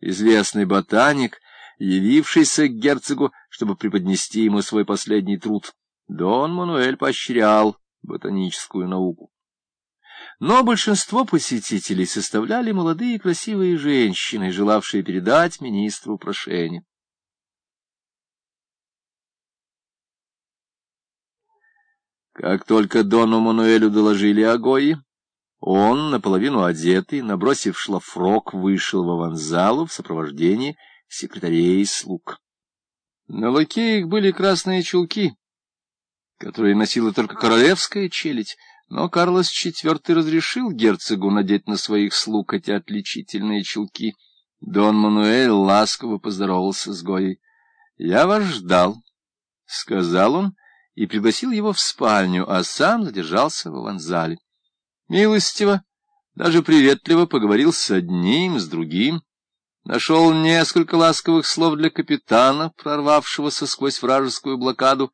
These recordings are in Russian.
известный ботаник, явившийся к герцогу, чтобы преподнести ему свой последний труд. Дон Мануэль поощрял ботаническую науку. Но большинство посетителей составляли молодые красивые женщины, желавшие передать министру прошение. Как только Дону Мануэлю доложили о Гойе, он, наполовину одетый, набросив шлафрок, вышел в аванзалу в сопровождении секретарей и слуг. На лакеях были красные чулки, которые носила только королевская челядь, но Карлос IV разрешил герцогу надеть на своих слуг эти отличительные чулки. Дон Мануэль ласково поздоровался с Гоей. — Я вас ждал, — сказал он, и пригласил его в спальню, а сам задержался в аванзале. Милостиво, даже приветливо поговорил с одним, с другим, нашел несколько ласковых слов для капитана, прорвавшегося сквозь вражескую блокаду,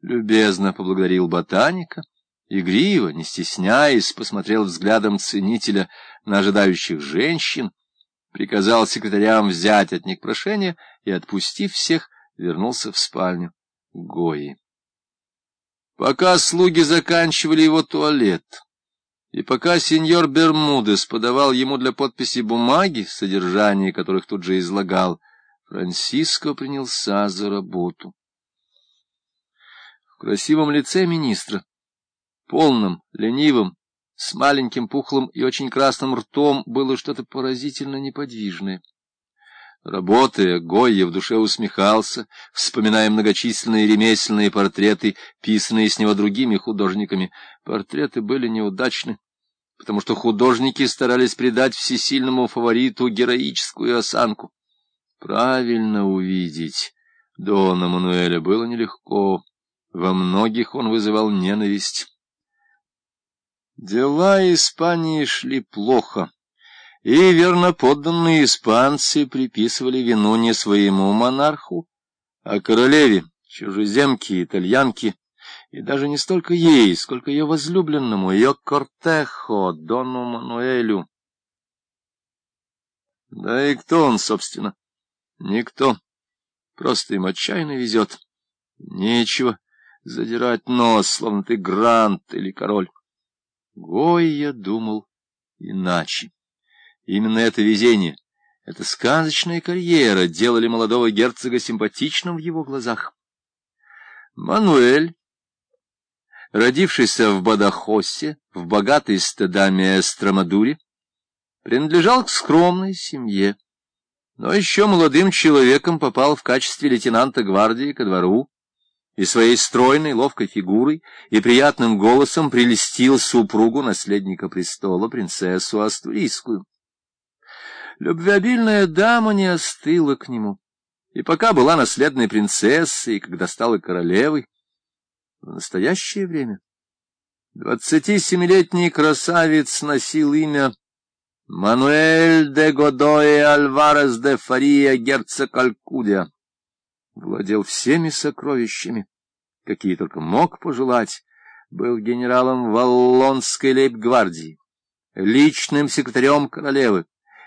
любезно поблагодарил ботаника, игриво, не стесняясь, посмотрел взглядом ценителя на ожидающих женщин, приказал секретарям взять от них прошение и, отпустив всех, вернулся в спальню Гои. Пока слуги заканчивали его туалет, и пока сеньор Бермудес подавал ему для подписи бумаги, содержание которых тут же излагал, Франсиско принялся за работу. В красивом лице министра, полном, ленивом, с маленьким пухлым и очень красным ртом, было что-то поразительно неподвижное. Работая, Гойя в душе усмехался, вспоминая многочисленные ремесленные портреты, писанные с него другими художниками. Портреты были неудачны, потому что художники старались придать всесильному фавориту героическую осанку. Правильно увидеть Дона Мануэля было нелегко. Во многих он вызывал ненависть. Дела Испании шли плохо. И верноподданные испанцы приписывали вину не своему монарху, а королеве, чужеземке, итальянке, и даже не столько ей, сколько ее возлюбленному, ее кортехо, Дону Мануэлю. Да и кто он, собственно? Никто. Просто им отчаянно везет. Нечего задирать нос, словно ты грант или король. Гойя думал иначе. Именно это везение, эта сказочная карьера делали молодого герцога симпатичным в его глазах. Мануэль, родившийся в Бадахосе, в богатой стадаме Эстрамадуре, принадлежал к скромной семье, но еще молодым человеком попал в качестве лейтенанта гвардии ко двору, и своей стройной, ловкой фигурой и приятным голосом прелестил супругу наследника престола, принцессу Астурийскую. Любвеобильная дама не остыла к нему, и пока была наследной принцессой, и когда стала королевой, в настоящее время. Двадцатисемилетний красавец носил имя Мануэль де Годое Альварес де Фария, герцог Алькудия, владел всеми сокровищами, какие только мог пожелать, был генералом Валлонской лейб-гвардии, личным секретарем королевы,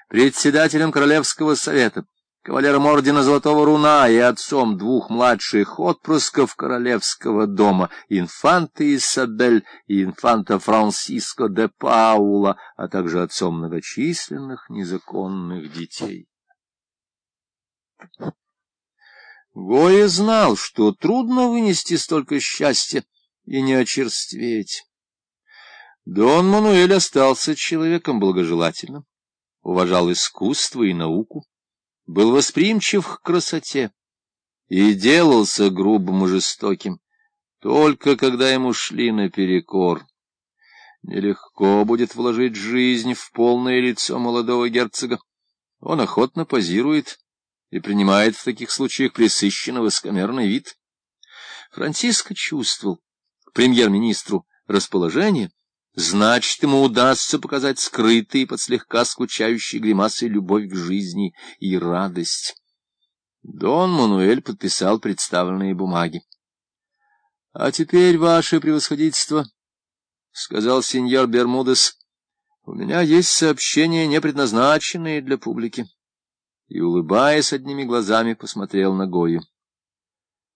председателем Королевского совета, кавалером ордена Золотого Руна и отцом двух младших отпрысков Королевского дома, инфанты Исабель и инфанта Франсиско де Паула, а также отцом многочисленных незаконных детей. Гоя знал, что трудно вынести столько счастья и не очерстветь. Дон Мануэль остался человеком благожелательным уважал искусство и науку, был восприимчив к красоте и делался грубым и жестоким, только когда ему шли наперекор. Нелегко будет вложить жизнь в полное лицо молодого герцога. Он охотно позирует и принимает в таких случаях пресыщенно высокомерный вид. Франциско чувствовал премьер-министру расположение, Значит, ему удастся показать скрытые под слегка скучающей гримасой любовь к жизни и радость. Дон Мануэль подписал представленные бумаги. — А теперь, ваше превосходительство, — сказал сеньор Бермудес, — у меня есть сообщения, не предназначенные для публики. и, улыбаясь одними глазами, посмотрел на Гою.